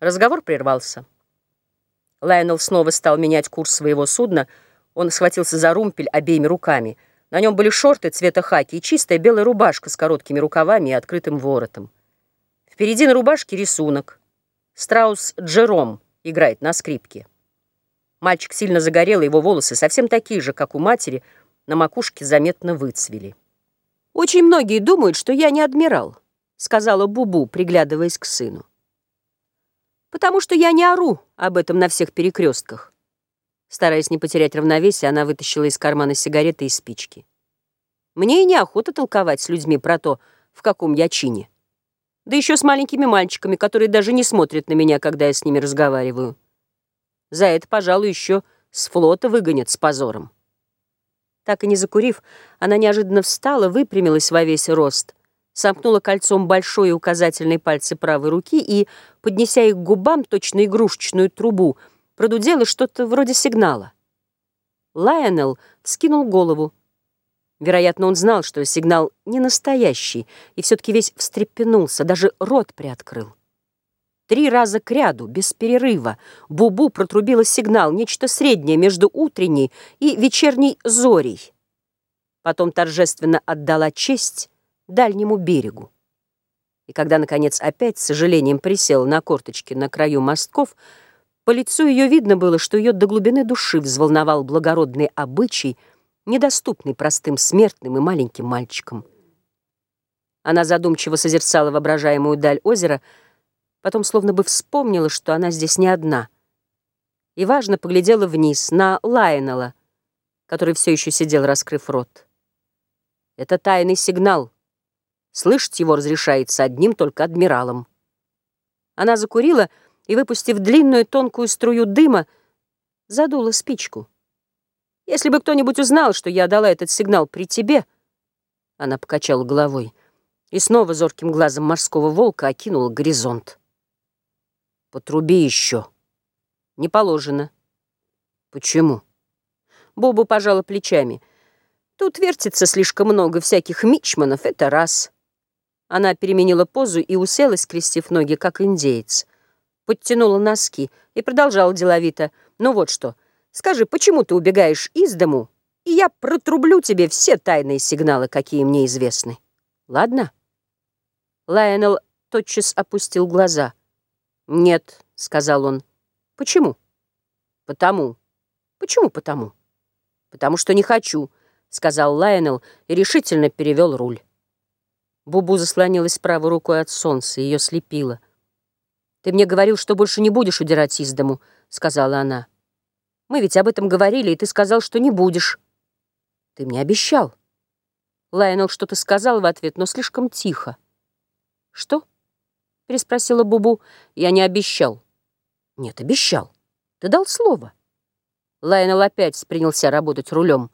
Разговор прервался. Лайонел снова стал менять курс своего судна. Он схватился за румпель обеими руками. На нем были шорты цвета хаки и чистая белая рубашка с короткими рукавами и открытым воротом. Впереди на рубашке рисунок. Страус Джером играет на скрипке. Мальчик сильно загорел, его волосы совсем такие же, как у матери, на макушке заметно выцвели. «Очень многие думают, что я не адмирал», — сказала Бубу, приглядываясь к сыну. «Потому что я не ору об этом на всех перекрестках». Стараясь не потерять равновесие, она вытащила из кармана сигареты и спички. «Мне и неохота толковать с людьми про то, в каком я чине. Да еще с маленькими мальчиками, которые даже не смотрят на меня, когда я с ними разговариваю. За это, пожалуй, еще с флота выгонят с позором». Так и не закурив, она неожиданно встала, выпрямилась во весь рост, сомкнула кольцом большой и указательный пальцы правой руки и, поднеся их к губам, точно игрушечную трубу, продудела что-то вроде сигнала. Лайонел вскинул голову. Вероятно, он знал, что сигнал не настоящий, и все-таки весь встрепенулся, даже рот приоткрыл. Три раза кряду, без перерыва, Бубу протрубила сигнал, нечто среднее между утренней и вечерней зорей. Потом торжественно отдала честь дальнему берегу. И когда, наконец, опять с сожалением присела на корточки на краю мостков, по лицу ее видно было, что ее до глубины души взволновал благородный обычай, недоступный простым смертным и маленьким мальчикам. Она задумчиво созерцала воображаемую даль озера, Потом словно бы вспомнила, что она здесь не одна. И важно поглядела вниз, на Лайонела, который все еще сидел, раскрыв рот. Это тайный сигнал. Слышать его разрешается одним только адмиралом. Она закурила и, выпустив длинную тонкую струю дыма, задула спичку. «Если бы кто-нибудь узнал, что я дала этот сигнал при тебе...» Она покачала головой и снова зорким глазом морского волка окинула горизонт. Потруби еще. Не положено. Почему? Бобу пожала плечами. Тут вертится слишком много всяких мичманов, это раз. Она переменила позу и уселась, скрестив ноги, как индеец. Подтянула носки и продолжала деловито. Ну вот что, скажи, почему ты убегаешь из дому, и я протрублю тебе все тайные сигналы, какие мне известны. Ладно? Лайонел тотчас опустил глаза. «Нет», — сказал он. «Почему?» «Потому». «Почему потому?» «Потому что не хочу», — сказал Лайонел и решительно перевел руль. Бубу заслонилась правой рукой от солнца, ее слепило. «Ты мне говорил, что больше не будешь удирать из дому», — сказала она. «Мы ведь об этом говорили, и ты сказал, что не будешь». «Ты мне обещал». Лайонел что-то сказал в ответ, но слишком тихо. «Что?» — переспросила Бубу. «Я не обещал». «Нет, обещал. Ты дал слово». Лайонел опять принялся работать рулем.